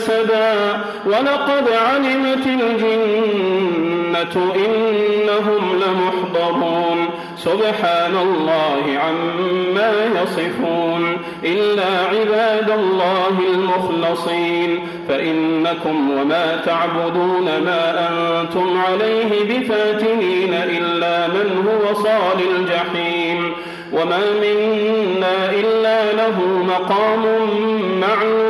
نسبا ولقد علمت الجنة إنهم لمحضرون. سبحان الله عما يصفون. إلا عباد الله المخلصين. فإنكم وما تعبدون ما أنتم عليه بفاتنين إلا من هو صال الجحيم. وما منا إلا له مقام معلوم.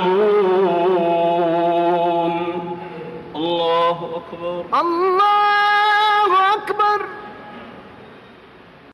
الله أكبر. الله